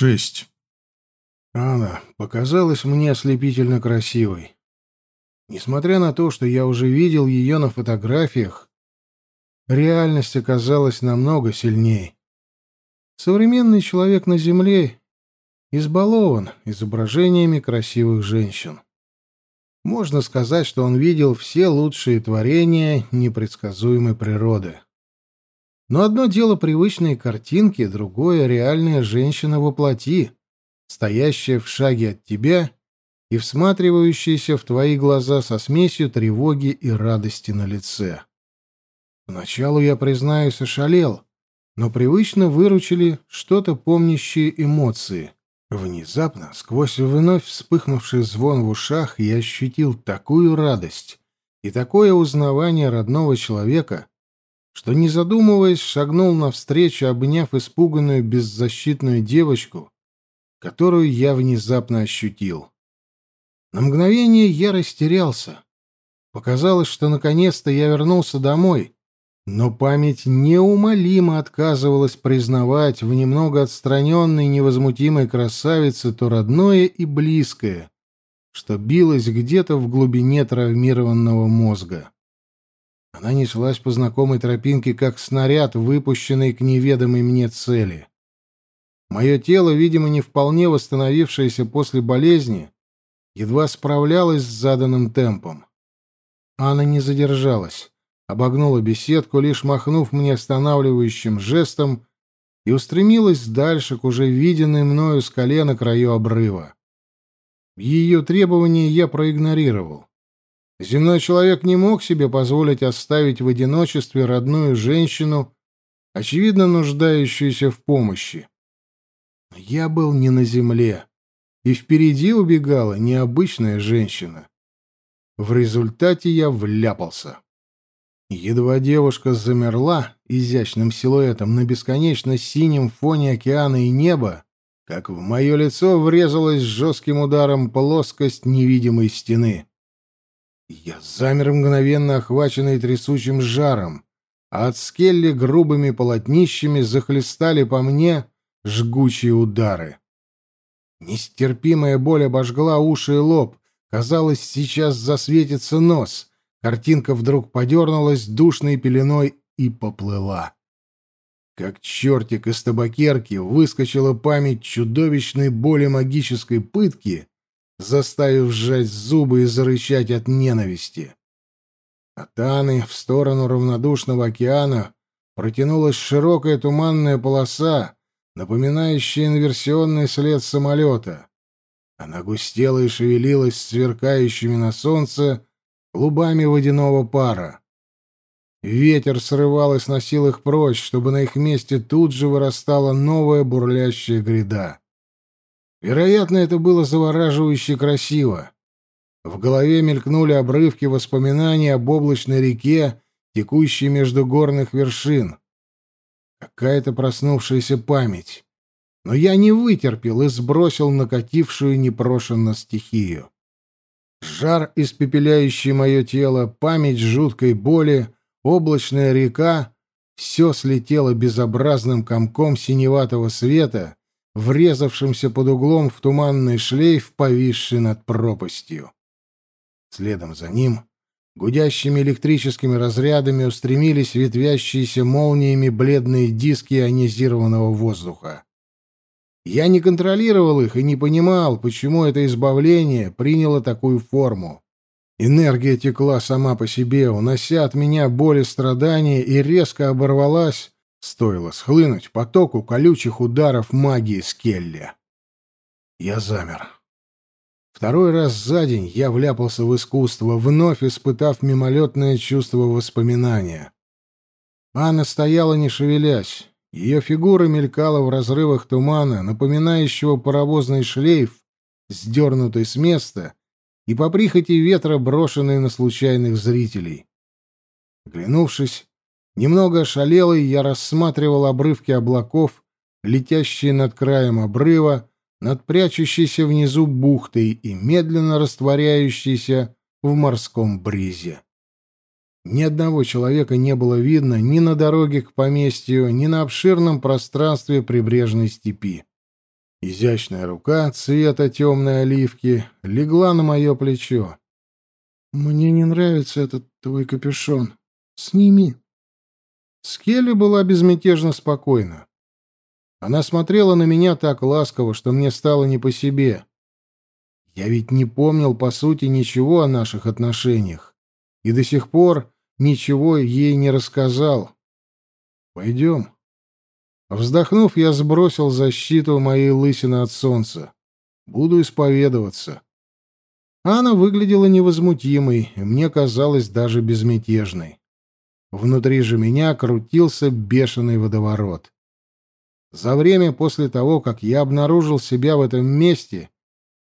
Шесть. Анна показалась мне ослепительно красивой. Несмотря на то, что я уже видел ее на фотографиях, реальность оказалась намного сильнее. Современный человек на Земле избалован изображениями красивых женщин. Можно сказать, что он видел все лучшие творения непредсказуемой природы. Но одно дело привычные картинки, другое — реальная женщина во плоти, стоящая в шаге от тебя и всматривающаяся в твои глаза со смесью тревоги и радости на лице. Поначалу, я признаюсь, ошалел, но привычно выручили что-то помнящие эмоции. Внезапно, сквозь вновь вспыхнувший звон в ушах, я ощутил такую радость и такое узнавание родного человека, что, не задумываясь, шагнул навстречу, обняв испуганную беззащитную девочку, которую я внезапно ощутил. На мгновение я растерялся. Показалось, что наконец-то я вернулся домой, но память неумолимо отказывалась признавать в немного отстраненной невозмутимой красавице то родное и близкое, что билось где-то в глубине травмированного мозга. Она неслась по знакомой тропинке, как снаряд, выпущенный к неведомой мне цели. Мое тело, видимо, не вполне восстановившееся после болезни, едва справлялось с заданным темпом. Анна не задержалась, обогнула беседку, лишь махнув мне останавливающим жестом, и устремилась дальше к уже виденной мною скале на краю обрыва. Ее требования я проигнорировал. Земной человек не мог себе позволить оставить в одиночестве родную женщину, очевидно нуждающуюся в помощи. Я был не на земле, и впереди убегала необычная женщина. В результате я вляпался. Едва девушка замерла изящным силуэтом на бесконечно синем фоне океана и неба, как в мое лицо врезалась жестким ударом плоскость невидимой стены. Я замер мгновенно охваченный трясучим жаром, а от скелли грубыми полотнищами захлестали по мне жгучие удары. Нестерпимая боль обожгла уши и лоб. Казалось, сейчас засветится нос. Картинка вдруг подернулась душной пеленой и поплыла. Как чертик из табакерки выскочила память чудовищной боли магической пытки, заставив сжать зубы и зарычать от ненависти. От Аны в сторону равнодушного океана протянулась широкая туманная полоса, напоминающая инверсионный след самолета. Она густела и шевелилась сверкающими на солнце клубами водяного пара. Ветер срывал и сносил их прочь, чтобы на их месте тут же вырастала новая бурлящая гряда. Вероятно, это было завораживающе красиво. В голове мелькнули обрывки воспоминаний об облачной реке, текущей между горных вершин. Какая-то проснувшаяся память. Но я не вытерпел и сбросил накатившую непрошенно стихию. Жар, испепеляющий мое тело, память жуткой боли, облачная река — все слетело безобразным комком синеватого света, врезавшимся под углом в туманный шлейф, повисший над пропастью. Следом за ним, гудящими электрическими разрядами, устремились ветвящиеся молниями бледные диски ионизированного воздуха. Я не контролировал их и не понимал, почему это избавление приняло такую форму. Энергия текла сама по себе, унося от меня боль и страдания, и резко оборвалась, Стоило схлынуть потоку колючих ударов магии Скелли. Я замер. Второй раз за день я вляпался в искусство, вновь испытав мимолетное чувство воспоминания. Анна стояла, не шевелясь. Ее фигура мелькала в разрывах тумана, напоминающего паровозный шлейф, сдернутый с места и по прихоти ветра брошенный на случайных зрителей. Глянувшись, Немного ошалелый, я рассматривал обрывки облаков, летящие над краем обрыва, над прячущейся внизу бухтой и медленно растворяющейся в морском бризе. Ни одного человека не было видно ни на дороге к поместью, ни на обширном пространстве прибрежной степи. Изящная рука цвета темной оливки легла на мое плечо. «Мне не нравится этот твой капюшон. Сними». Скелли была безмятежно спокойна. Она смотрела на меня так ласково, что мне стало не по себе. Я ведь не помнил, по сути, ничего о наших отношениях. И до сих пор ничего ей не рассказал. Пойдем. Вздохнув, я сбросил защиту моей лысины от солнца. Буду исповедоваться. Она выглядела невозмутимой, мне казалось даже безмятежной. Внутри же меня крутился бешеный водоворот. За время после того, как я обнаружил себя в этом месте,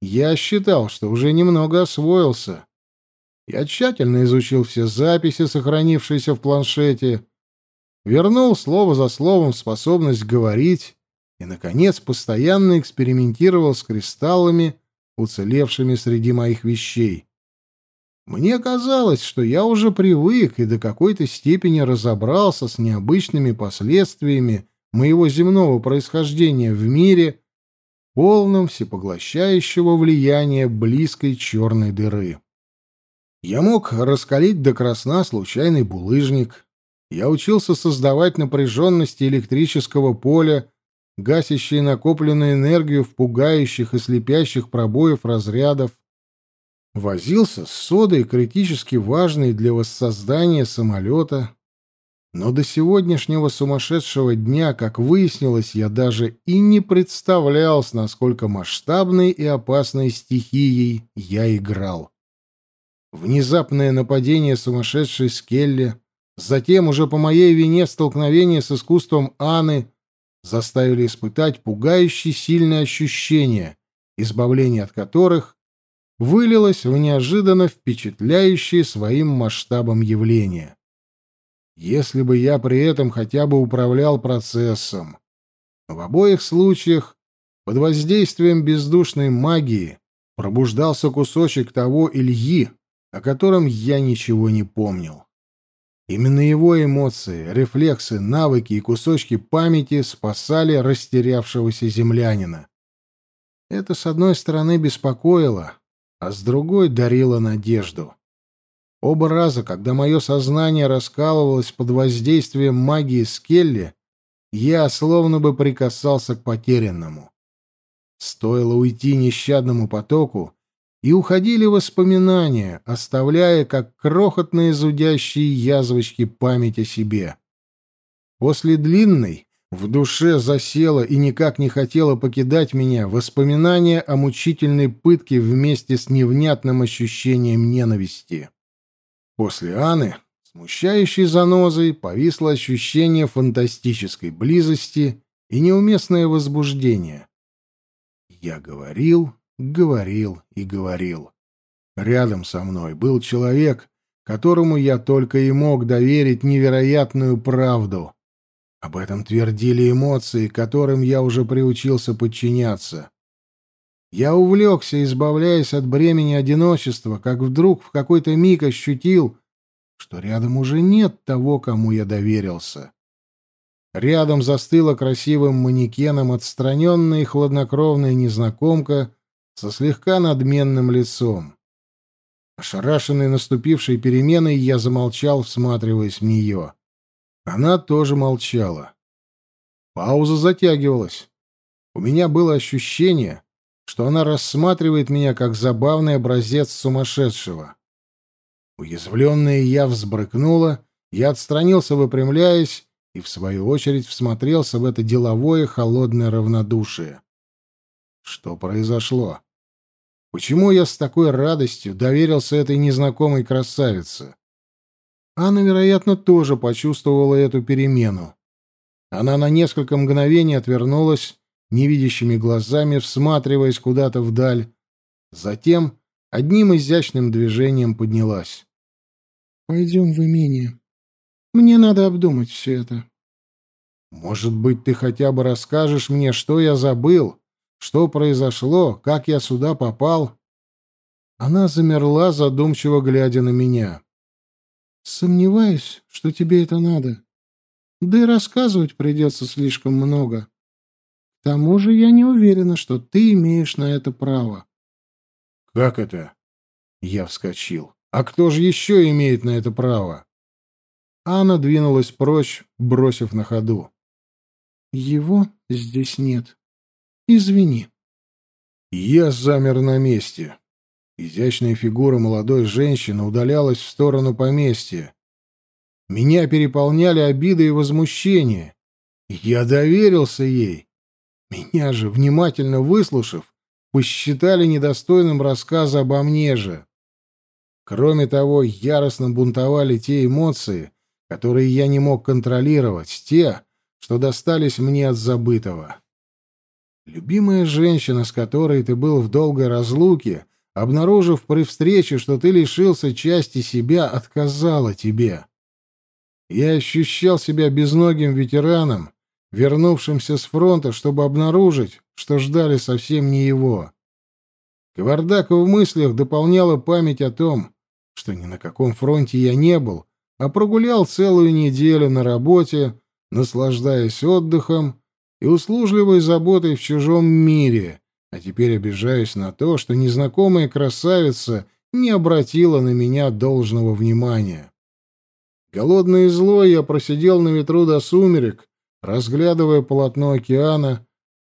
я считал, что уже немного освоился. Я тщательно изучил все записи, сохранившиеся в планшете, вернул слово за словом способность говорить и, наконец, постоянно экспериментировал с кристаллами, уцелевшими среди моих вещей. Мне казалось, что я уже привык и до какой-то степени разобрался с необычными последствиями моего земного происхождения в мире, полном всепоглощающего влияния близкой черной дыры. Я мог раскалить до красна случайный булыжник. Я учился создавать напряженности электрического поля, гасящие накопленную энергию в пугающих и слепящих пробоев разрядов. Возился с содой, критически важной для воссоздания самолета. Но до сегодняшнего сумасшедшего дня, как выяснилось, я даже и не представлял, с насколько масштабной и опасной стихией я играл. Внезапное нападение сумасшедшей Скелли, затем уже по моей вине столкновение с искусством Анны заставили испытать пугающие сильные ощущения, избавление от которых вылилось в неожиданно впечатляющие своим масштабом явления. Если бы я при этом хотя бы управлял процессом. В обоих случаях под воздействием бездушной магии пробуждался кусочек того Ильи, о котором я ничего не помнил. Именно его эмоции, рефлексы, навыки и кусочки памяти спасали растерявшегося землянина. Это, с одной стороны, беспокоило, а с другой дарило надежду. Оба раза, когда мое сознание раскалывалось под воздействием магии Скелли, я словно бы прикасался к потерянному. Стоило уйти нещадному потоку, и уходили воспоминания, оставляя как крохотные зудящие язвочки память о себе. После длинной в душе засело и никак не хотело покидать меня воспоминания о мучительной пытке вместе с невнятным ощущением ненависти. После Анны, смущающей занозой, повисло ощущение фантастической близости и неуместное возбуждение. Я говорил, говорил и говорил. Рядом со мной был человек, которому я только и мог доверить невероятную правду. Об этом твердили эмоции, которым я уже приучился подчиняться. Я увлекся, избавляясь от бремени одиночества, как вдруг в какой-то миг ощутил, что рядом уже нет того, кому я доверился. Рядом застыла красивым манекеном отстраненная и хладнокровная незнакомка со слегка надменным лицом. Ошарашенный наступившей переменой, я замолчал, всматриваясь в нее. Она тоже молчала. Пауза затягивалась. У меня было ощущение, что она рассматривает меня как забавный образец сумасшедшего. Уязвленная я взбрыкнула, я отстранился, выпрямляясь, и, в свою очередь, всмотрелся в это деловое холодное равнодушие. Что произошло? Почему я с такой радостью доверился этой незнакомой красавице? Анна, вероятно, тоже почувствовала эту перемену. Она на несколько мгновений отвернулась, невидящими глазами всматриваясь куда-то вдаль. Затем одним изящным движением поднялась. «Пойдем в имение. Мне надо обдумать все это». «Может быть, ты хотя бы расскажешь мне, что я забыл?» Что произошло? Как я сюда попал? Она замерла, задумчиво глядя на меня. Сомневаюсь, что тебе это надо. Да и рассказывать придется слишком много. К тому же я не уверена, что ты имеешь на это право. Как это? Я вскочил. А кто же еще имеет на это право? Анна двинулась прочь, бросив на ходу. Его здесь нет. Извини. Я замер на месте. Изящная фигура молодой женщины удалялась в сторону поместья. Меня переполняли обиды и возмущение. Я доверился ей. Меня же, внимательно выслушав, посчитали недостойным рассказа обо мне же. Кроме того, яростно бунтовали те эмоции, которые я не мог контролировать, те, что достались мне от забытого. Любимая женщина, с которой ты был в долгой разлуке, обнаружив при встрече, что ты лишился части себя, отказала тебе. Я ощущал себя безногим ветераном, вернувшимся с фронта, чтобы обнаружить, что ждали совсем не его. Кавардак в мыслях дополняла память о том, что ни на каком фронте я не был, а прогулял целую неделю на работе, наслаждаясь отдыхом и услужливой заботой в чужом мире, а теперь обижаюсь на то, что незнакомая красавица не обратила на меня должного внимания. Голодный и злой я просидел на ветру до сумерек, разглядывая полотно океана,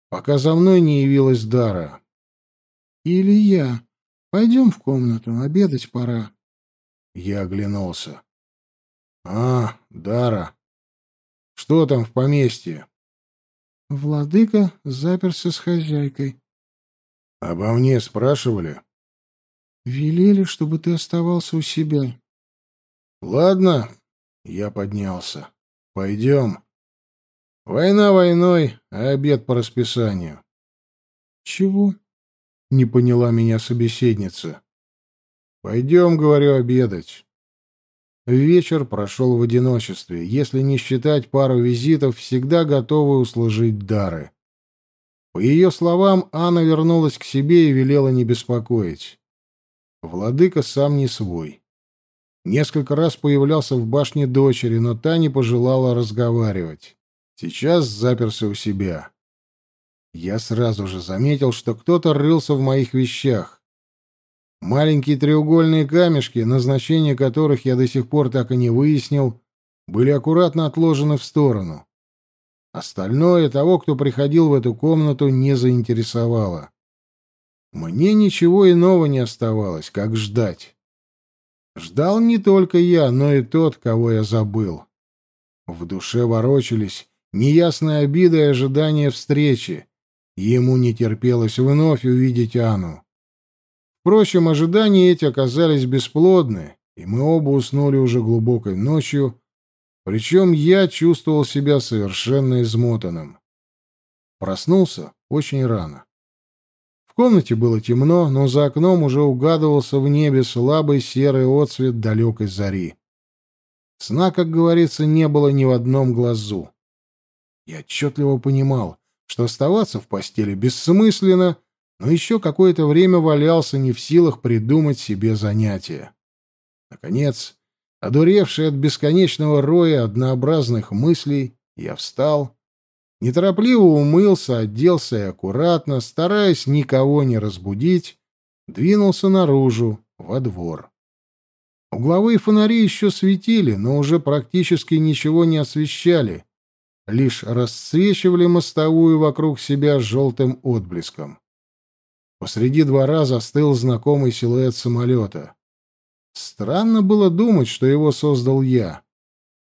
пока за мной не явилась Дара. «Илья, пойдем в комнату, обедать пора». Я оглянулся. «А, Дара, что там в поместье?» Владыка заперся с хозяйкой. Обо мне спрашивали? Велели, чтобы ты оставался у себя. Ладно, я поднялся. Пойдем. Война войной, а обед по расписанию. Чего? Не поняла меня собеседница. Пойдем, говорю, обедать. Вечер прошел в одиночестве, если не считать пару визитов, всегда готовы услужить дары. По ее словам, Анна вернулась к себе и велела не беспокоить. Владыка сам не свой. Несколько раз появлялся в башне дочери, но та не пожелала разговаривать. Сейчас заперся у себя. Я сразу же заметил, что кто-то рылся в моих вещах. Маленькие треугольные камешки, назначение которых я до сих пор так и не выяснил, были аккуратно отложены в сторону. Остальное того, кто приходил в эту комнату, не заинтересовало. Мне ничего иного не оставалось, как ждать. Ждал не только я, но и тот, кого я забыл. В душе ворочались неясная обида и ожидание встречи. Ему не терпелось вновь увидеть Анну. Впрочем, ожидания эти оказались бесплодны, и мы оба уснули уже глубокой ночью, причем я чувствовал себя совершенно измотанным. Проснулся очень рано. В комнате было темно, но за окном уже угадывался в небе слабый серый отсвет далекой зари. Сна, как говорится, не было ни в одном глазу. Я отчетливо понимал, что оставаться в постели бессмысленно, но еще какое-то время валялся не в силах придумать себе занятие. Наконец, Одуревший от бесконечного роя однообразных мыслей, я встал, неторопливо умылся, оделся и аккуратно, стараясь никого не разбудить, двинулся наружу, во двор. Угловые фонари еще светили, но уже практически ничего не освещали, лишь расцвечивали мостовую вокруг себя желтым отблеском. Посреди двора застыл знакомый силуэт самолета. Странно было думать, что его создал я.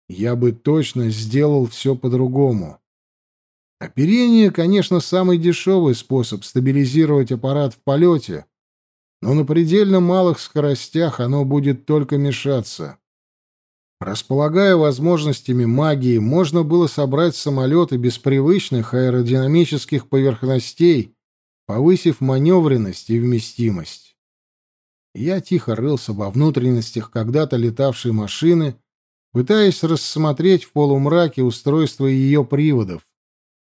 Я бы точно сделал все по-другому. Оперение, конечно, самый дешевый способ стабилизировать аппарат в полете, но на предельно малых скоростях оно будет только мешаться. Располагая возможностями магии, можно было собрать самолеты без привычных аэродинамических поверхностей, повысив маневренность и вместимость. Я тихо рылся во внутренностях когда-то летавшей машины, пытаясь рассмотреть в полумраке устройство ее приводов,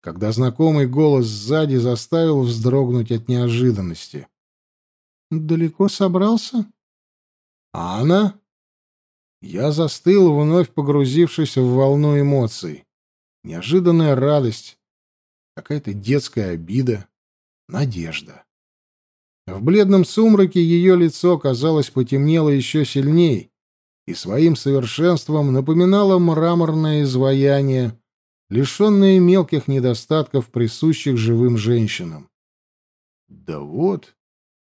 когда знакомый голос сзади заставил вздрогнуть от неожиданности. «Далеко собрался?» «А она?» Я застыл, вновь погрузившись в волну эмоций. Неожиданная радость, какая-то детская обида, надежда. В бледном сумраке ее лицо, казалось, потемнело еще сильней и своим совершенством напоминало мраморное изваяние, лишенное мелких недостатков, присущих живым женщинам. «Да вот,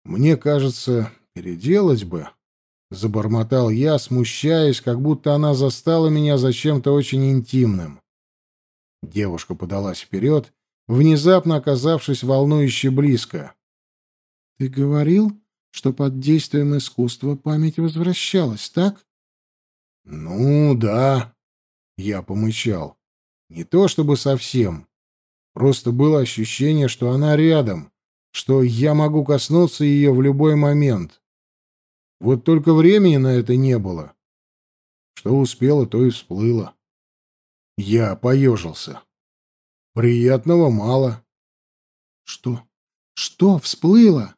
мне кажется, переделать бы», — забормотал я, смущаясь, как будто она застала меня за чем-то очень интимным. Девушка подалась вперед, внезапно оказавшись волнующе близко. — Ты говорил, что под действием искусства память возвращалась, так? — Ну, да. Я помычал. Не то чтобы совсем. Просто было ощущение, что она рядом, что я могу коснуться ее в любой момент. Вот только времени на это не было. Что успела, то и всплыло. Я поежился. Приятного мало. Что? Что всплыло?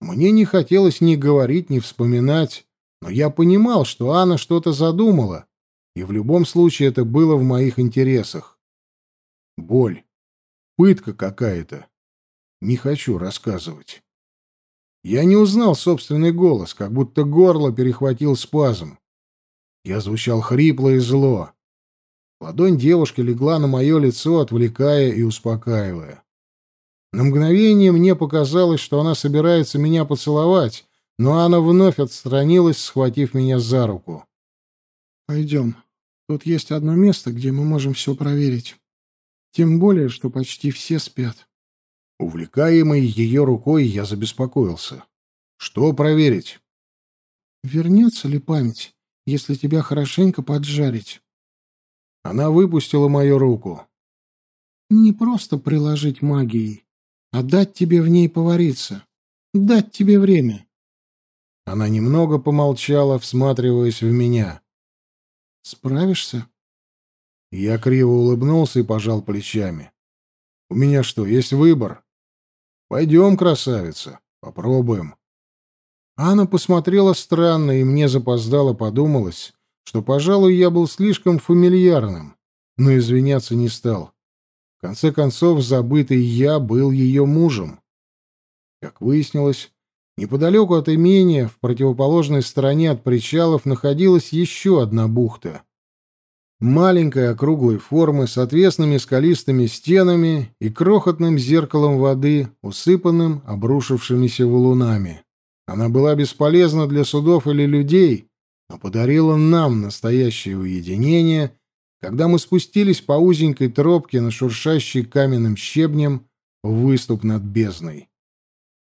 Мне не хотелось ни говорить, ни вспоминать, но я понимал, что Анна что-то задумала, и в любом случае это было в моих интересах. Боль. Пытка какая-то. Не хочу рассказывать. Я не узнал собственный голос, как будто горло перехватил спазм. Я звучал хрипло и зло. Ладонь девушки легла на мое лицо, отвлекая и успокаивая. На мгновение мне показалось, что она собирается меня поцеловать, но она вновь отстранилась, схватив меня за руку. «Пойдем. Тут есть одно место, где мы можем все проверить. Тем более, что почти все спят». Увлекаемый ее рукой, я забеспокоился. «Что проверить?» «Вернется ли память, если тебя хорошенько поджарить?» Она выпустила мою руку. «Не просто приложить магией, а дать тебе в ней повариться, дать тебе время». Она немного помолчала, всматриваясь в меня. «Справишься?» Я криво улыбнулся и пожал плечами. «У меня что, есть выбор?» «Пойдем, красавица, попробуем». Анна посмотрела странно, и мне запоздало подумалось, что, пожалуй, я был слишком фамильярным, но извиняться не стал. В конце концов, забытый я был ее мужем. Как выяснилось, неподалеку от имения, в противоположной стороне от причалов, находилась еще одна бухта. Маленькая округлой формы, с отвесными скалистыми стенами и крохотным зеркалом воды, усыпанным обрушившимися валунами. Она была бесполезна для судов или людей, но подарила нам настоящее уединение, когда мы спустились по узенькой тропке на шуршащий каменным щебнем выступ над бездной.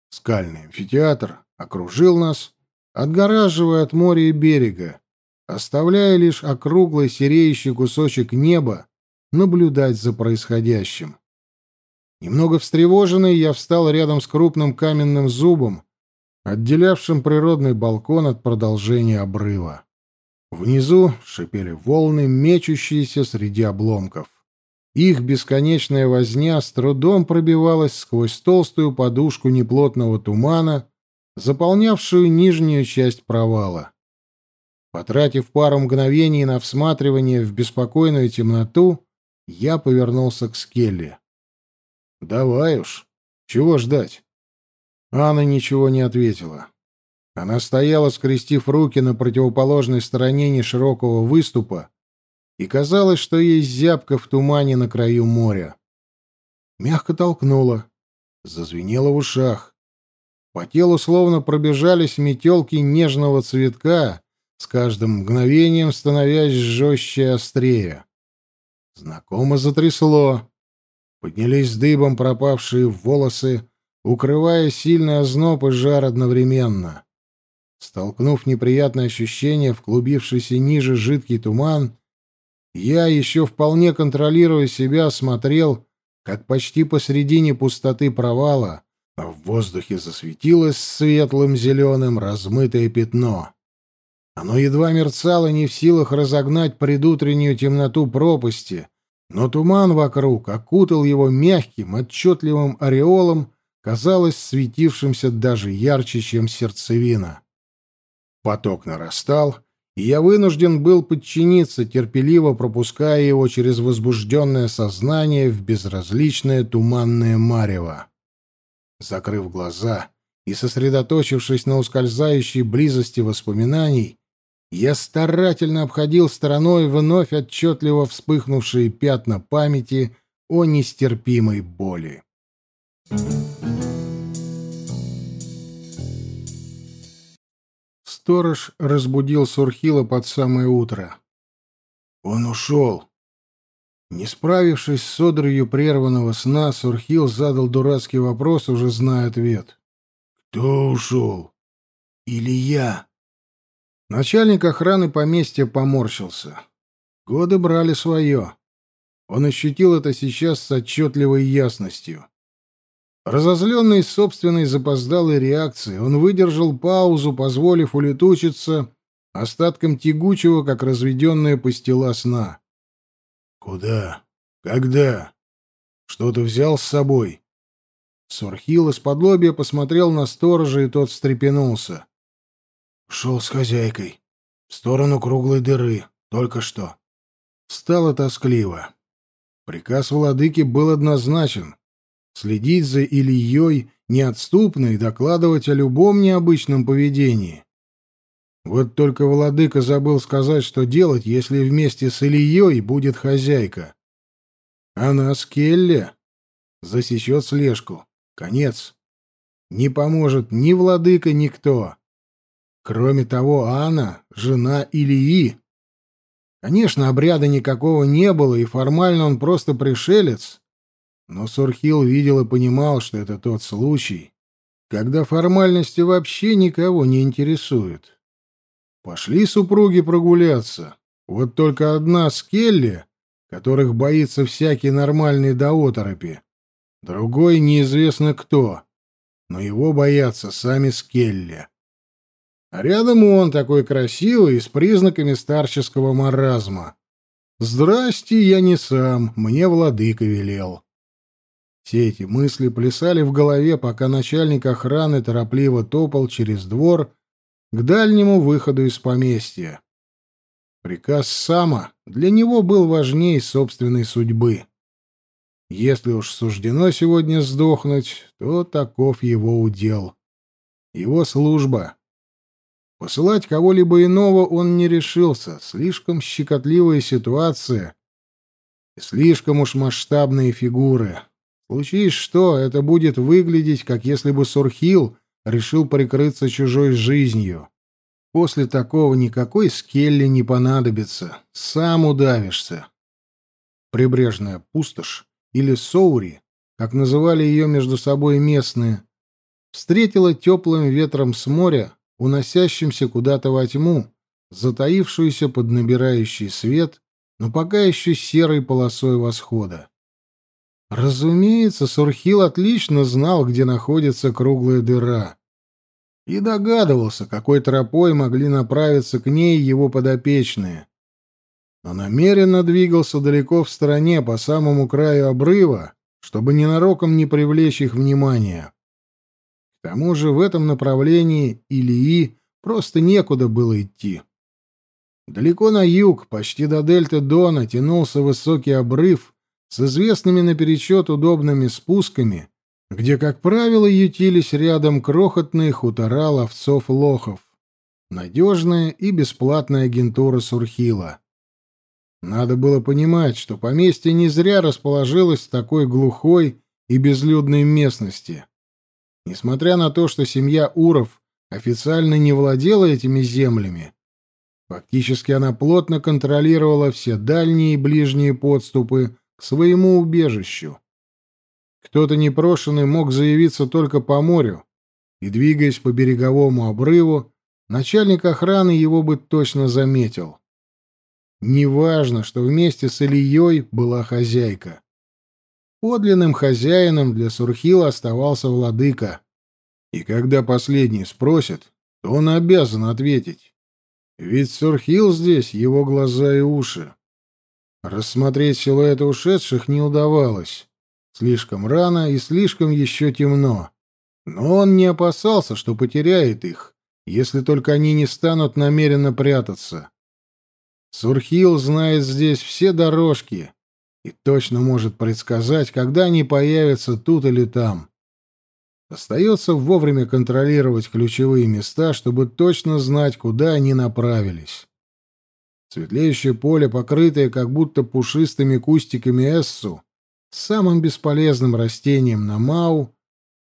Скальный амфитеатр окружил нас, отгораживая от моря и берега, оставляя лишь округлый сереющий кусочек неба наблюдать за происходящим. Немного встревоженный, я встал рядом с крупным каменным зубом, отделявшим природный балкон от продолжения обрыва. Внизу шипели волны, мечущиеся среди обломков. Их бесконечная возня с трудом пробивалась сквозь толстую подушку неплотного тумана, заполнявшую нижнюю часть провала. Потратив пару мгновений на всматривание в беспокойную темноту, я повернулся к Скелли. «Давай уж. Чего ждать?» Анна ничего не ответила. Она стояла, скрестив руки на противоположной стороне неширокого выступа, и казалось, что есть зябка в тумане на краю моря. Мягко толкнула, зазвенела в ушах. По телу словно пробежались метелки нежного цветка, с каждым мгновением становясь жестче и острее. Знакомо затрясло. Поднялись дыбом пропавшие волосы, укрывая сильный озноб и жар одновременно. Столкнув неприятное ощущение в клубившийся ниже жидкий туман, я, еще вполне контролируя себя, смотрел, как почти посредине пустоты провала в воздухе засветилось светлым зеленым размытое пятно. Оно едва мерцало, не в силах разогнать предутреннюю темноту пропасти, но туман вокруг окутал его мягким, отчетливым ореолом, казалось светившимся даже ярче, чем сердцевина. Поток нарастал, и я вынужден был подчиниться, терпеливо пропуская его через возбужденное сознание в безразличное туманное марево. Закрыв глаза и сосредоточившись на ускользающей близости воспоминаний, я старательно обходил стороной вновь отчетливо вспыхнувшие пятна памяти о нестерпимой боли. Сторож разбудил Сурхила под самое утро. Он ушел. Не справившись с одрою прерванного сна, Сурхил задал дурацкий вопрос, уже зная ответ. «Кто ушел? Или я?» Начальник охраны поместья поморщился. Годы брали свое. Он ощутил это сейчас с отчетливой ясностью. Разозленный собственной запоздалой реакцией, он выдержал паузу, позволив улетучиться остатком тягучего, как разведенная пастила сна. «Куда? Когда? Что ты взял с собой?» Сурхил из-под посмотрел на сторожа, и тот встрепенулся. «Шел с хозяйкой. В сторону круглой дыры. Только что». Стало тоскливо. Приказ владыки был однозначен следить за Ильей неотступно и докладывать о любом необычном поведении. Вот только владыка забыл сказать, что делать, если вместе с Ильей будет хозяйка. Она с Келли засечет слежку. Конец. Не поможет ни владыка, ни кто. Кроме того, Анна — жена Ильи. Конечно, обряда никакого не было, и формально он просто пришелец. Но Сурхил видел и понимал, что это тот случай, когда формальности вообще никого не интересуют. Пошли супруги прогуляться. Вот только одна с Келли, которых боится всякий нормальный до. Другой неизвестно кто, но его боятся сами Скелли. А рядом он такой красивый, с признаками старческого маразма. «Здрасте, я не сам, мне владыка велел». Все эти мысли плясали в голове, пока начальник охраны торопливо топал через двор к дальнему выходу из поместья. Приказ Сама для него был важнее собственной судьбы. Если уж суждено сегодня сдохнуть, то таков его удел. Его служба. Посылать кого-либо иного он не решился. Слишком щекотливая ситуация и слишком уж масштабные фигуры. Случись что, это будет выглядеть, как если бы Сурхил решил прикрыться чужой жизнью. После такого никакой скелли не понадобится. Сам удавишься. Прибрежная пустошь или Соури, как называли ее между собой местные, встретила теплым ветром с моря, уносящимся куда-то во тьму, затаившуюся под набирающий свет, но пока еще серой полосой восхода. Разумеется, Сурхил отлично знал, где находится круглая дыра. И догадывался, какой тропой могли направиться к ней его подопечные но намеренно двигался далеко в стороне, по самому краю обрыва, чтобы ненароком не привлечь их внимания. К тому же в этом направлении Илии просто некуда было идти. Далеко на юг, почти до дельты Дона, тянулся высокий обрыв с известными наперечет удобными спусками, где, как правило, ютились рядом крохотные хутора ловцов-лохов. Надежная и бесплатная агентура Сурхила — надо было понимать, что поместье не зря расположилось в такой глухой и безлюдной местности. Несмотря на то, что семья Уров официально не владела этими землями, фактически она плотно контролировала все дальние и ближние подступы к своему убежищу. Кто-то непрошенный мог заявиться только по морю, и, двигаясь по береговому обрыву, начальник охраны его бы точно заметил — Неважно, что вместе с Ильей была хозяйка. Подлинным хозяином для Сурхила оставался владыка. И когда последний спросит, то он обязан ответить. Ведь Сурхил здесь его глаза и уши. Рассмотреть силуэты ушедших не удавалось. Слишком рано и слишком еще темно. Но он не опасался, что потеряет их, если только они не станут намеренно прятаться. Сурхил знает здесь все дорожки и точно может предсказать, когда они появятся тут или там. Остается вовремя контролировать ключевые места, чтобы точно знать, куда они направились. Светлеющее поле, покрытое как будто пушистыми кустиками эссу, самым бесполезным растением на Мау,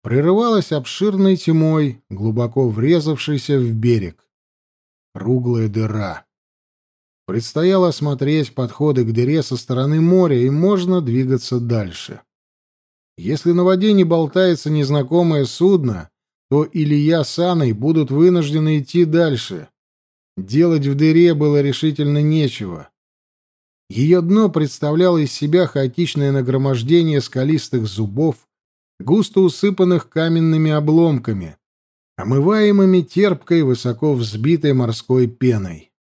прерывалось обширной тьмой, глубоко врезавшейся в берег. Круглая дыра. Предстояло осмотреть подходы к дыре со стороны моря, и можно двигаться дальше. Если на воде не болтается незнакомое судно, то Илья с Анной будут вынуждены идти дальше. Делать в дыре было решительно нечего. Ее дно представляло из себя хаотичное нагромождение скалистых зубов, густо усыпанных каменными обломками, омываемыми терпкой, высоко взбитой морской пеной.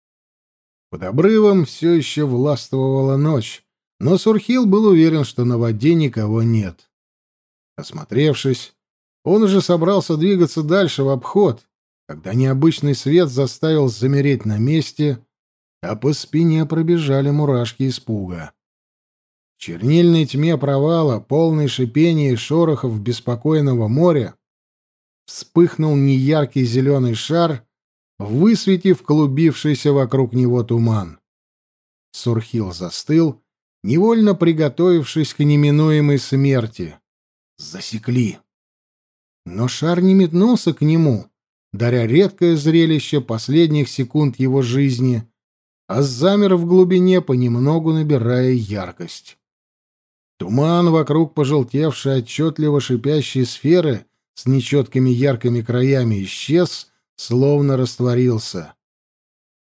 Под обрывом все еще властвовала ночь, но Сурхил был уверен, что на воде никого нет. Осмотревшись, он уже собрался двигаться дальше в обход, когда необычный свет заставил замереть на месте, а по спине пробежали мурашки испуга. В чернильной тьме провала, полной шипения и шорохов беспокойного моря, вспыхнул неяркий зеленый шар, высветив клубившийся вокруг него туман. Сурхил застыл, невольно приготовившись к неминуемой смерти. Засекли. Но шар не метнулся к нему, даря редкое зрелище последних секунд его жизни, а замер в глубине, понемногу набирая яркость. Туман вокруг пожелтевшей, отчетливо шипящей сферы с нечеткими яркими краями исчез, словно растворился.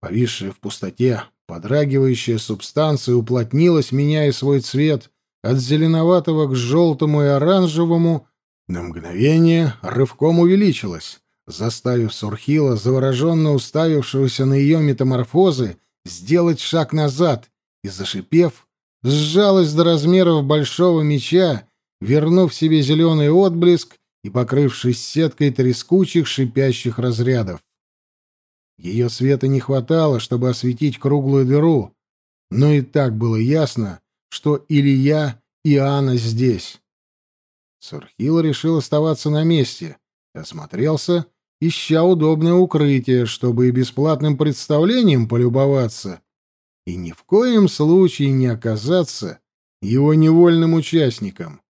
Повисшая в пустоте, подрагивающая субстанция уплотнилась, меняя свой цвет от зеленоватого к желтому и оранжевому, на мгновение рывком увеличилась, заставив Сурхила, завороженно уставившегося на ее метаморфозы, сделать шаг назад и, зашипев, сжалась до размеров большого меча, вернув себе зеленый отблеск и покрывшись сеткой трескучих шипящих разрядов. Ее света не хватало, чтобы осветить круглую дыру, но и так было ясно, что Илья и Анна здесь. Сурхил решил оставаться на месте, осмотрелся ища удобное укрытие, чтобы и бесплатным представлением полюбоваться, и ни в коем случае не оказаться его невольным участником.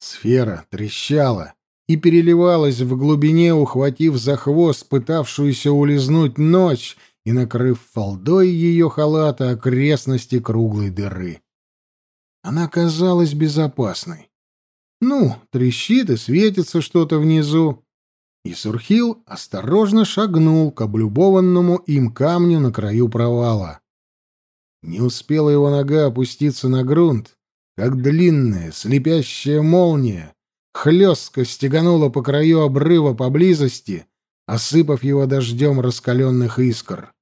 Сфера трещала и переливалась в глубине, ухватив за хвост пытавшуюся улизнуть ночь и накрыв фолдой ее халата окрестности круглой дыры. Она казалась безопасной. Ну, трещит и светится что-то внизу, и Сурхил осторожно шагнул к облюбованному им камню на краю провала. Не успела его нога опуститься на грунт, как длинная, слепящая молния хлестко стеганула по краю обрыва поблизости, осыпав его дождем раскаленных искр.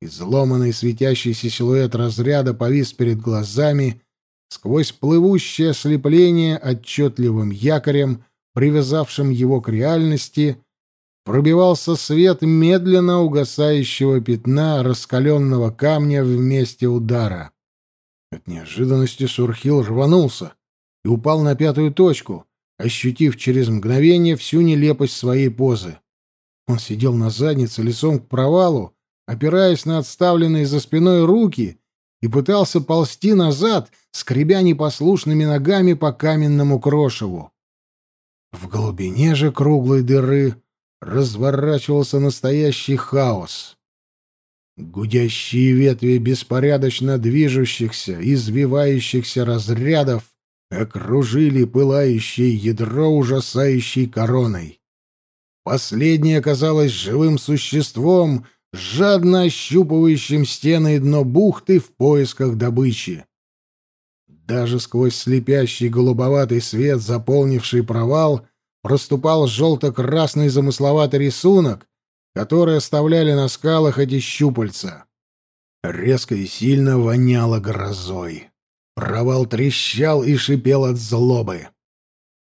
Изломанный светящийся силуэт разряда повис перед глазами, сквозь плывущее ослепление отчетливым якорем привязавшим его к реальности, пробивался свет медленно угасающего пятна раскаленного камня в месте удара. От неожиданности Сурхил рванулся и упал на пятую точку, ощутив через мгновение всю нелепость своей позы. Он сидел на заднице лицом к провалу, опираясь на отставленные за спиной руки, и пытался ползти назад, скребя непослушными ногами по каменному крошеву. В глубине же круглой дыры разворачивался настоящий хаос. Гудящие ветви беспорядочно движущихся, извивающихся разрядов окружили пылающее ядро ужасающей короной. Последнее оказалось живым существом, жадно ощупывающим стены и дно бухты в поисках добычи. Даже сквозь слепящий голубоватый свет, заполнивший провал, проступал желто-красный замысловатый рисунок, который оставляли на скалах эти щупальца. Резко и сильно воняло грозой. Провал трещал и шипел от злобы.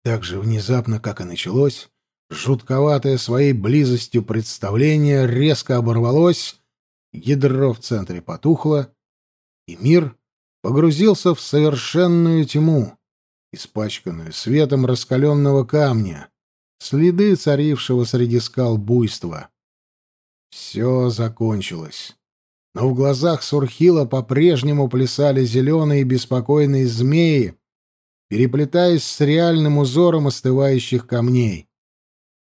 Так же внезапно, как и началось, Жутковатое своей близостью представление резко оборвалось, ядро в центре потухло, и мир погрузился в совершенную тьму, испачканную светом раскаленного камня, следы царившего среди скал буйства. Все закончилось. Но в глазах Сурхила по-прежнему плясали зеленые беспокойные змеи, переплетаясь с реальным узором остывающих камней.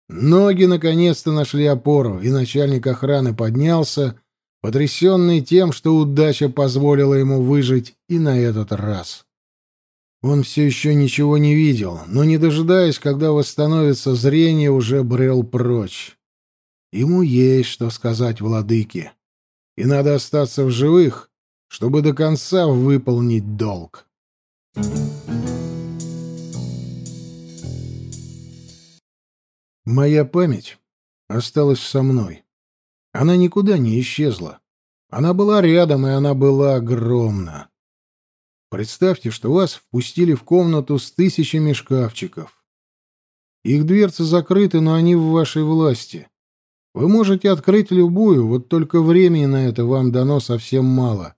Ноги наконец-то нашли опору, и начальник охраны поднялся, потрясенный тем, что удача позволила ему выжить и на этот раз. Он все еще ничего не видел, но, не дожидаясь, когда восстановится зрение, уже брел прочь. Ему есть что сказать владыке, и надо остаться в живых, чтобы до конца выполнить долг. Моя память осталась со мной. Она никуда не исчезла. Она была рядом, и она была огромна. Представьте, что вас впустили в комнату с тысячами шкафчиков. Их дверцы закрыты, но они в вашей власти. Вы можете открыть любую, вот только времени на это вам дано совсем мало.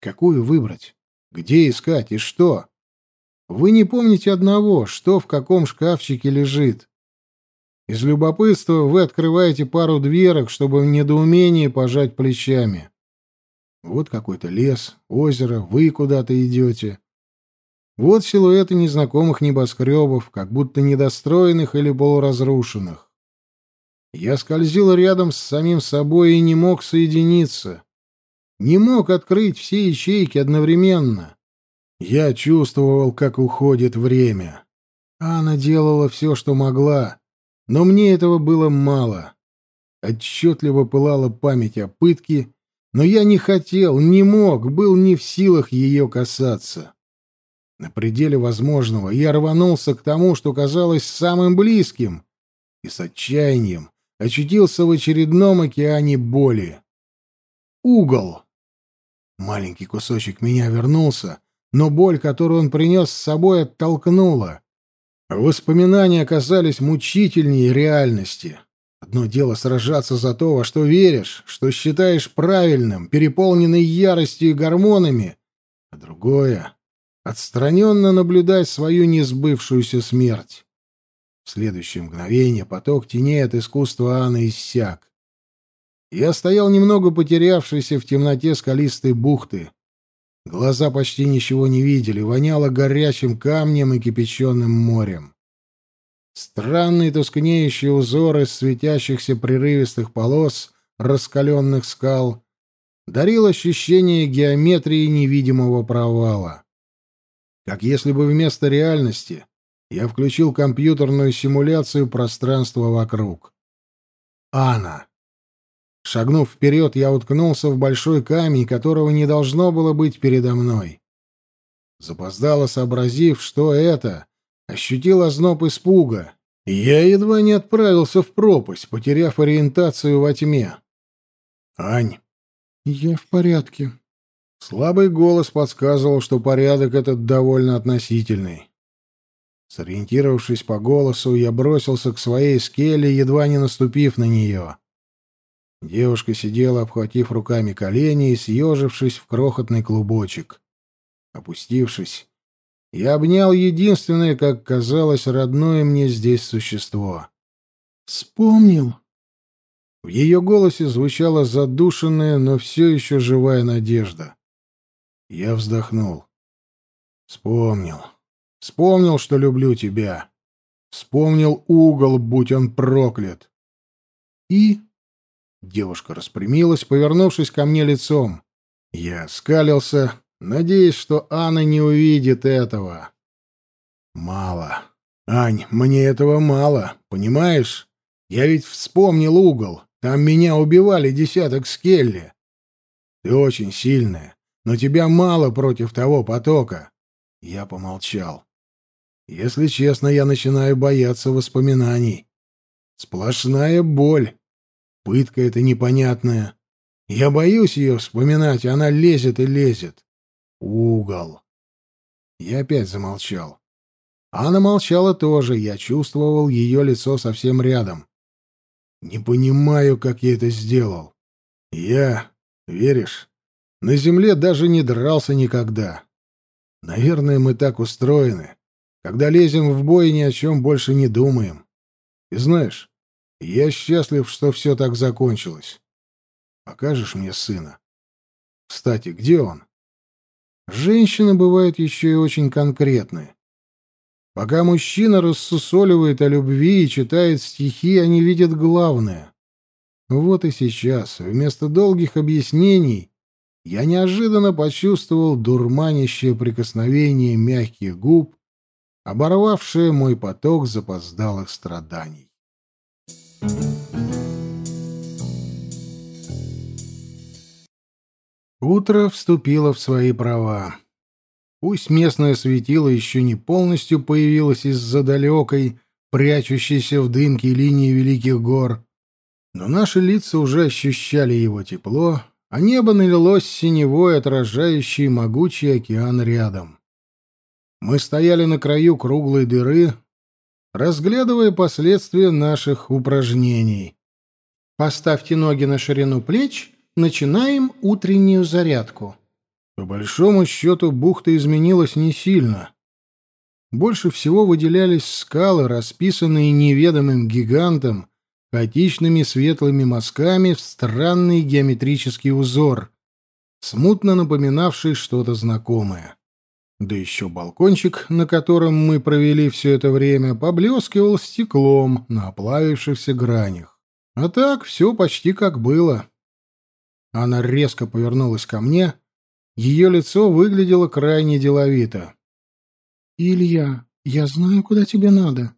Какую выбрать? Где искать и что? Вы не помните одного, что в каком шкафчике лежит. Из любопытства вы открываете пару дверок, чтобы в недоумении пожать плечами. Вот какой-то лес, озеро, вы куда-то идете. Вот силуэты незнакомых небоскребов, как будто недостроенных или полуразрушенных. Я скользил рядом с самим собой и не мог соединиться. Не мог открыть все ячейки одновременно. Я чувствовал, как уходит время. Она делала все, что могла. Но мне этого было мало. Отчетливо пылала память о пытке, но я не хотел, не мог, был не в силах ее касаться. На пределе возможного я рванулся к тому, что казалось самым близким, и с отчаянием очутился в очередном океане боли. Угол. Маленький кусочек меня вернулся, но боль, которую он принес с собой, оттолкнула. Воспоминания оказались мучительнее реальности. Одно дело сражаться за то, во что веришь, что считаешь правильным, переполненный яростью и гормонами, а другое — отстраненно наблюдать свою несбывшуюся смерть. В следующее мгновение поток теней от искусства Анны иссяк. Я стоял немного потерявшийся в темноте скалистой бухты, Глаза почти ничего не видели, воняло горячим камнем и кипяченым морем. Странные тускнеющие узоры светящихся прерывистых полос раскаленных скал дарил ощущение геометрии невидимого провала. Как если бы вместо реальности я включил компьютерную симуляцию пространства вокруг. Анна. Шагнув вперед, я уткнулся в большой камень, которого не должно было быть передо мной. Запоздало сообразив, что это, ощутил озноб испуга. Я едва не отправился в пропасть, потеряв ориентацию во тьме. «Ань!» «Я в порядке». Слабый голос подсказывал, что порядок этот довольно относительный. Сориентировавшись по голосу, я бросился к своей скеле, едва не наступив на нее. Девушка сидела, обхватив руками колени и съежившись в крохотный клубочек. Опустившись, я обнял единственное, как казалось, родное мне здесь существо. «Вспомнил!» В ее голосе звучала задушенная, но все еще живая надежда. Я вздохнул. Вспомнил. Вспомнил, что люблю тебя. Вспомнил угол, будь он проклят. И Девушка распрямилась, повернувшись ко мне лицом. Я скалился, надеясь, что Анна не увидит этого. Мало. Ань, мне этого мало, понимаешь? Я ведь вспомнил угол. Там меня убивали десяток скелли. Ты очень сильная, но тебя мало против того потока. Я помолчал. Если честно, я начинаю бояться воспоминаний. Сплошная боль. Пытка эта непонятная. Я боюсь ее вспоминать, она лезет и лезет. Угол. Я опять замолчал. Она молчала тоже, я чувствовал ее лицо совсем рядом. Не понимаю, как я это сделал. Я, веришь, на земле даже не дрался никогда. Наверное, мы так устроены. Когда лезем в бой, ни о чем больше не думаем. И знаешь, я счастлив, что все так закончилось. Покажешь мне сына? Кстати, где он? Женщины бывают еще и очень конкретные. Пока мужчина рассусоливает о любви и читает стихи, они видят главное. Вот и сейчас, вместо долгих объяснений, я неожиданно почувствовал дурманящее прикосновение мягких губ, оборвавшее мой поток запоздалых страданий. Утро вступило в свои права. Пусть местное светило еще не полностью появилось из-за далекой, прячущейся в дымке линии великих гор, но наши лица уже ощущали его тепло, а небо налилось синевой, отражающий могучий океан рядом. Мы стояли на краю круглой дыры, разглядывая последствия наших упражнений. «Поставьте ноги на ширину плеч, начинаем утреннюю зарядку». По большому счету, бухта изменилась не сильно. Больше всего выделялись скалы, расписанные неведомым гигантом, хаотичными светлыми мазками в странный геометрический узор, смутно напоминавший что-то знакомое. Да еще балкончик, на котором мы провели все это время, поблескивал стеклом на оплавившихся гранях. А так все почти как было. Она резко повернулась ко мне — ее лицо выглядело крайне деловито. «Илья, я знаю, куда тебе надо».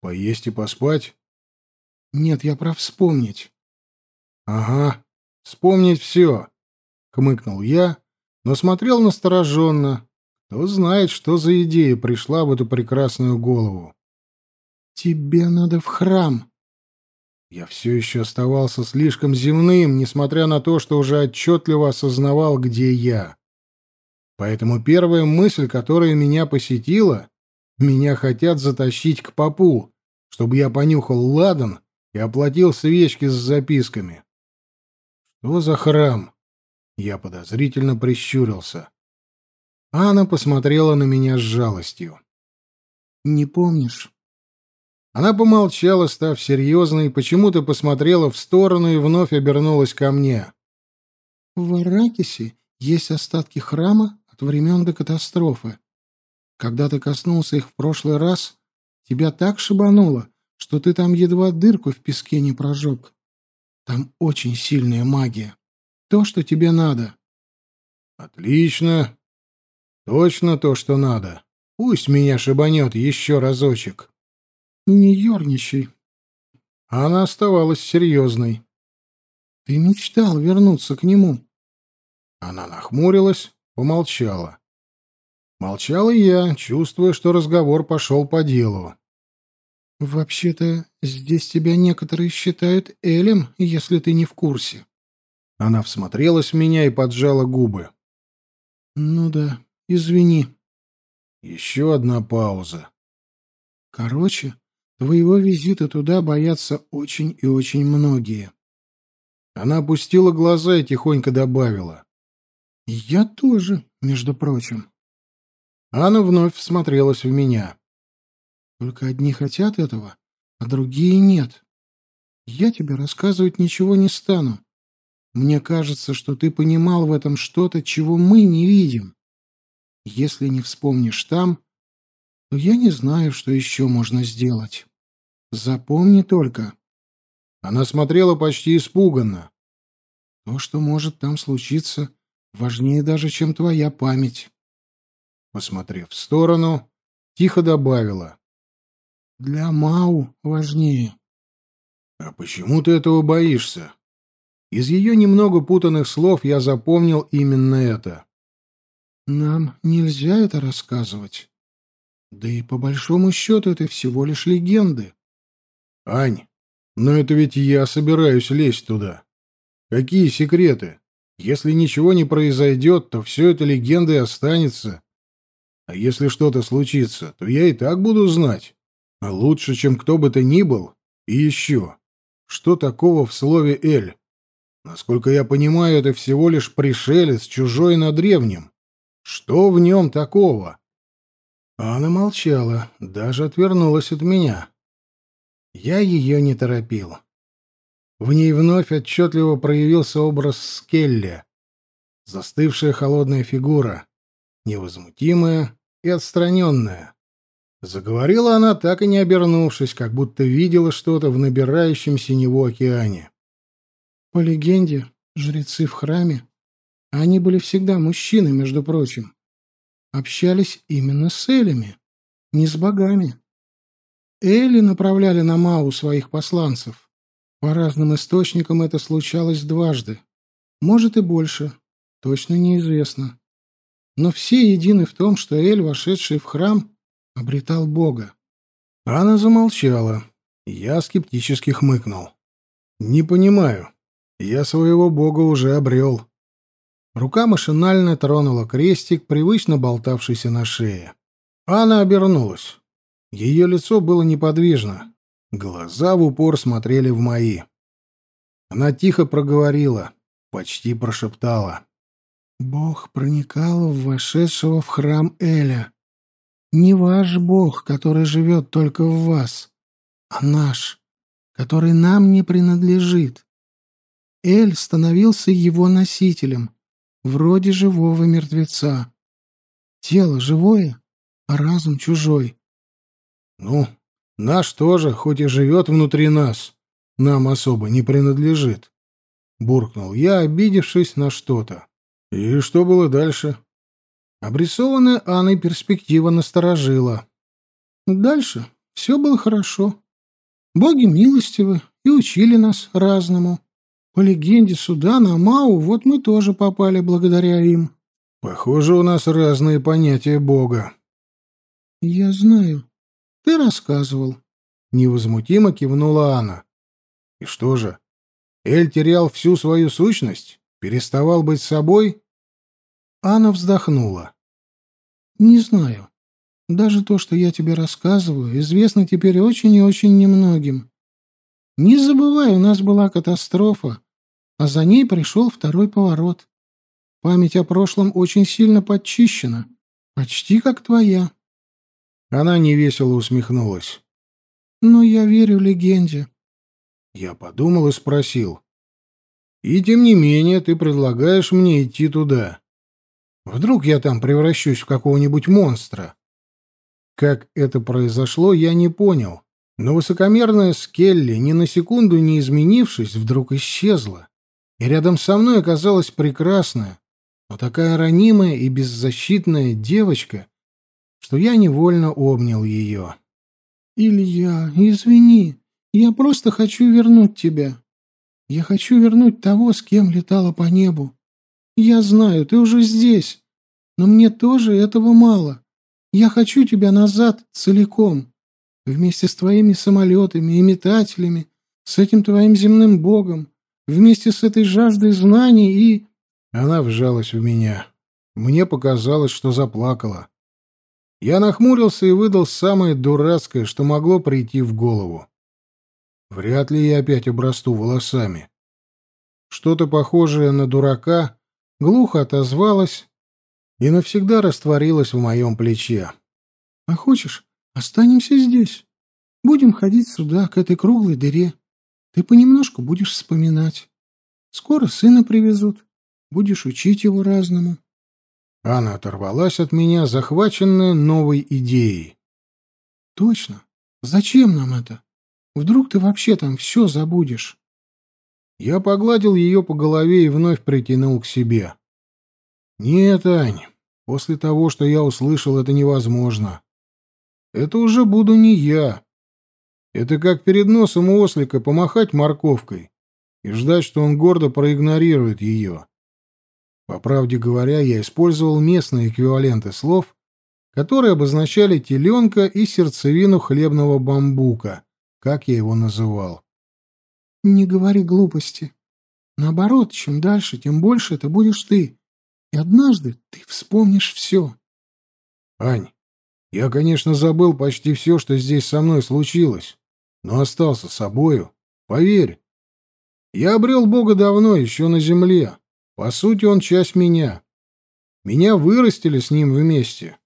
«Поесть и поспать?» «Нет, я про вспомнить». «Ага, вспомнить все», — хмыкнул я, но смотрел настороженно. Кто знает, что за идея пришла в эту прекрасную голову. «Тебе надо в храм», я все еще оставался слишком земным, несмотря на то, что уже отчетливо осознавал, где я. Поэтому первая мысль, которая меня посетила, меня хотят затащить к попу, чтобы я понюхал ладан и оплатил свечки с записками. Что за храм? Я подозрительно прищурился. Анна посмотрела на меня с жалостью. «Не помнишь?» Она помолчала, став серьезной, почему-то посмотрела в сторону и вновь обернулась ко мне. В Аракисе есть остатки храма от времен до катастрофы. Когда ты коснулся их в прошлый раз, тебя так шибануло, что ты там едва дырку в песке не прожег. Там очень сильная магия. То, что тебе надо. Отлично. Точно то, что надо. Пусть меня шибанет еще разочек. Не ерничай. Она оставалась серьезной. Ты мечтал вернуться к нему. Она нахмурилась, помолчала. Молчал и я, чувствуя, что разговор пошел по делу. «Вообще-то здесь тебя некоторые считают Элем, если ты не в курсе». Она всмотрелась в меня и поджала губы. «Ну да, извини». Еще одна пауза. «Короче, Твоего визита туда боятся очень и очень многие. Она опустила глаза и тихонько добавила. Я тоже, между прочим. Анна вновь всмотрелась в меня. Только одни хотят этого, а другие нет. Я тебе рассказывать ничего не стану. Мне кажется, что ты понимал в этом что-то, чего мы не видим. Если не вспомнишь там, то я не знаю, что еще можно сделать. Запомни только. Она смотрела почти испуганно. То, что может там случиться, важнее даже, чем твоя память. Посмотрев в сторону, тихо добавила. Для Мау важнее. А почему ты этого боишься? Из ее немного путанных слов я запомнил именно это. Нам нельзя это рассказывать. Да и по большому счету это всего лишь легенды. Ань, но это ведь я собираюсь лезть туда. Какие секреты? Если ничего не произойдет, то все это легендой останется. А если что-то случится, то я и так буду знать. А лучше, чем кто бы то ни был. И еще. Что такого в слове «эль»? Насколько я понимаю, это всего лишь пришелец, чужой на древнем. Что в нем такого? Она молчала, даже отвернулась от меня. Я ее не торопил. В ней вновь отчетливо проявился образ Скелли. Застывшая холодная фигура, невозмутимая и отстраненная. Заговорила она, так и не обернувшись, как будто видела что-то в набирающем синего океане. По легенде, жрецы в храме, они были всегда мужчины, между прочим, общались именно с элями, не с богами. Эли направляли на Мау своих посланцев. По разным источникам это случалось дважды. Может и больше. Точно неизвестно. Но все едины в том, что Эль, вошедший в храм, обретал Бога. Она замолчала. Я скептически хмыкнул. «Не понимаю. Я своего Бога уже обрел». Рука машинально тронула крестик, привычно болтавшийся на шее. Она обернулась. Ее лицо было неподвижно. Глаза в упор смотрели в мои. Она тихо проговорила, почти прошептала. «Бог проникал в вошедшего в храм Эля. Не ваш Бог, который живет только в вас, а наш, который нам не принадлежит. Эль становился его носителем, вроде живого мертвеца. Тело живое, а разум чужой. Ну, наш тоже, хоть и живет внутри нас, нам особо не принадлежит. Буркнул я, обидевшись на что-то. И что было дальше? Обрисованная Анной перспектива насторожила. Дальше все было хорошо. Боги милостивы и учили нас разному. По легенде суда на Мау вот мы тоже попали благодаря им. Похоже, у нас разные понятия Бога. Я знаю. Ты рассказывал. Невозмутимо кивнула Анна. И что же? Эль терял всю свою сущность? Переставал быть собой? Анна вздохнула. «Не знаю. Даже то, что я тебе рассказываю, известно теперь очень и очень немногим. Не забывай, у нас была катастрофа, а за ней пришел второй поворот. Память о прошлом очень сильно подчищена, почти как твоя». Она невесело усмехнулась. «Но я верю легенде». Я подумал и спросил. «И тем не менее ты предлагаешь мне идти туда. Вдруг я там превращусь в какого-нибудь монстра. Как это произошло, я не понял. Но высокомерная Скелли, ни на секунду не изменившись, вдруг исчезла. И рядом со мной оказалась прекрасная, но такая ранимая и беззащитная девочка, что я невольно обнял ее. «Илья, извини, я просто хочу вернуть тебя. Я хочу вернуть того, с кем летала по небу. Я знаю, ты уже здесь. Но мне тоже этого мало. Я хочу тебя назад целиком. Вместе с твоими самолетами и метателями, с этим твоим земным богом, вместе с этой жаждой знаний и...» Она вжалась в меня. Мне показалось, что заплакала. Я нахмурился и выдал самое дурацкое, что могло прийти в голову. Вряд ли я опять обрасту волосами. Что-то похожее на дурака глухо отозвалась и навсегда растворилась в моем плече. — А хочешь, останемся здесь? Будем ходить сюда, к этой круглой дыре. Ты понемножку будешь вспоминать. Скоро сына привезут. Будешь учить его разному. Она оторвалась от меня, захваченная новой идеей. — Точно. Зачем нам это? Вдруг ты вообще там все забудешь? Я погладил ее по голове и вновь притянул к себе. «Нет, Ань, после того, что я услышал, это невозможно. Это уже буду не я. Это как перед носом у ослика помахать морковкой и ждать, что он гордо проигнорирует ее. По правде говоря, я использовал местные эквиваленты слов, которые обозначали теленка и сердцевину хлебного бамбука, как я его называл. Не говори глупости. Наоборот, чем дальше, тем больше это будешь ты. И однажды ты вспомнишь все. Ань, я, конечно, забыл почти все, что здесь со мной случилось, но остался собою. Поверь. Я обрел Бога давно, еще на земле. По сути, он часть меня. Меня вырастили с ним вместе.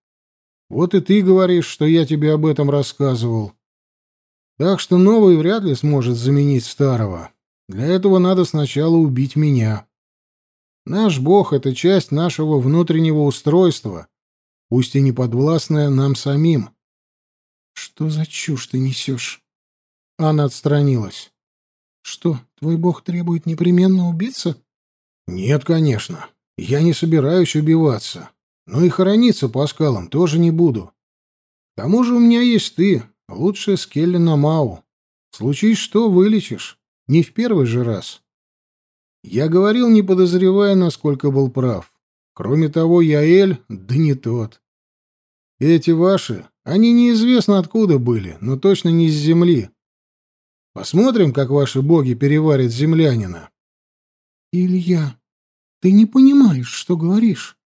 Вот и ты говоришь, что я тебе об этом рассказывал. Так что новый вряд ли сможет заменить старого. Для этого надо сначала убить меня. Наш Бог — это часть нашего внутреннего устройства, пусть и не подвластная нам самим. — Что за чушь ты несешь? Она отстранилась. — Что, твой Бог требует непременно убиться? — Нет, конечно. Я не собираюсь убиваться. Но и хорониться по скалам тоже не буду. К тому же у меня есть ты, лучшая Скелли на Мау. Случись что, вылечишь. Не в первый же раз. Я говорил, не подозревая, насколько был прав. Кроме того, я Эль, да не тот. Эти ваши, они неизвестно откуда были, но точно не с земли. Посмотрим, как ваши боги переварят землянина. Илья, ты не понимаешь, что говоришь.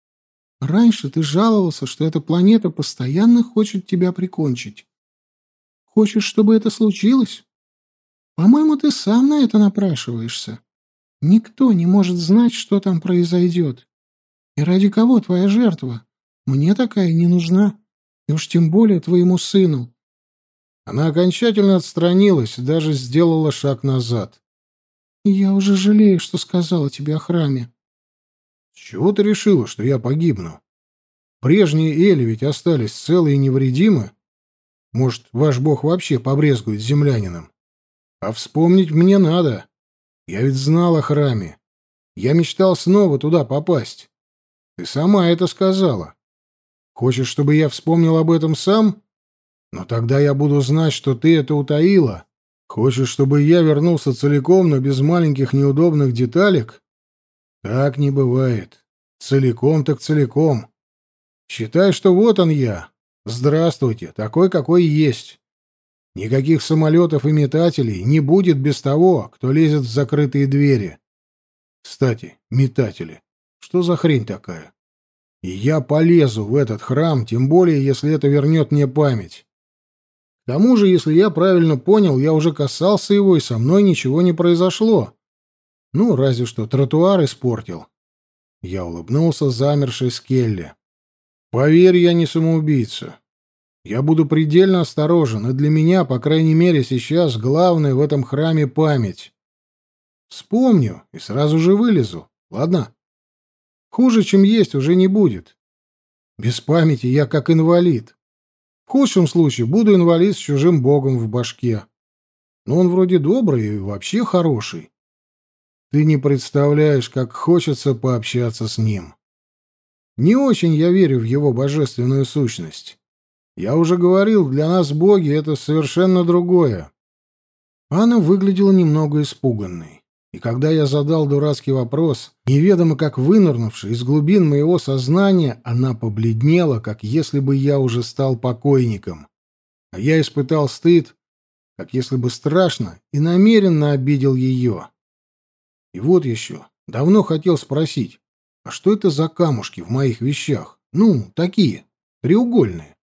Раньше ты жаловался, что эта планета постоянно хочет тебя прикончить. Хочешь, чтобы это случилось? По-моему, ты сам на это напрашиваешься. Никто не может знать, что там произойдет. И ради кого твоя жертва? Мне такая не нужна. И уж тем более твоему сыну. Она окончательно отстранилась, даже сделала шаг назад. Я уже жалею, что сказала тебе о храме. С чего ты решила, что я погибну? Прежние Эли ведь остались целы и невредимы. Может, ваш бог вообще побрезгует землянином? А вспомнить мне надо. Я ведь знал о храме. Я мечтал снова туда попасть. Ты сама это сказала. Хочешь, чтобы я вспомнил об этом сам? Но тогда я буду знать, что ты это утаила. Хочешь, чтобы я вернулся целиком, но без маленьких неудобных деталек? Так не бывает. Целиком так целиком. Считай, что вот он я. Здравствуйте, такой, какой есть. Никаких самолетов и метателей не будет без того, кто лезет в закрытые двери. Кстати, метатели. Что за хрень такая? И я полезу в этот храм, тем более, если это вернет мне память. К тому же, если я правильно понял, я уже касался его, и со мной ничего не произошло. Ну, разве что тротуар испортил. Я улыбнулся замершей Скелли. Поверь, я не самоубийца. Я буду предельно осторожен, и для меня, по крайней мере, сейчас главное в этом храме память. Вспомню и сразу же вылезу. Ладно? Хуже, чем есть, уже не будет. Без памяти я как инвалид. В худшем случае буду инвалид с чужим богом в башке. Но он вроде добрый и вообще хороший. Ты не представляешь, как хочется пообщаться с ним. Не очень я верю в его божественную сущность. Я уже говорил, для нас боги — это совершенно другое. Анна выглядела немного испуганной. И когда я задал дурацкий вопрос, неведомо как вынырнувший из глубин моего сознания, она побледнела, как если бы я уже стал покойником. А я испытал стыд, как если бы страшно и намеренно обидел ее. И вот еще, давно хотел спросить, а что это за камушки в моих вещах? Ну, такие, треугольные.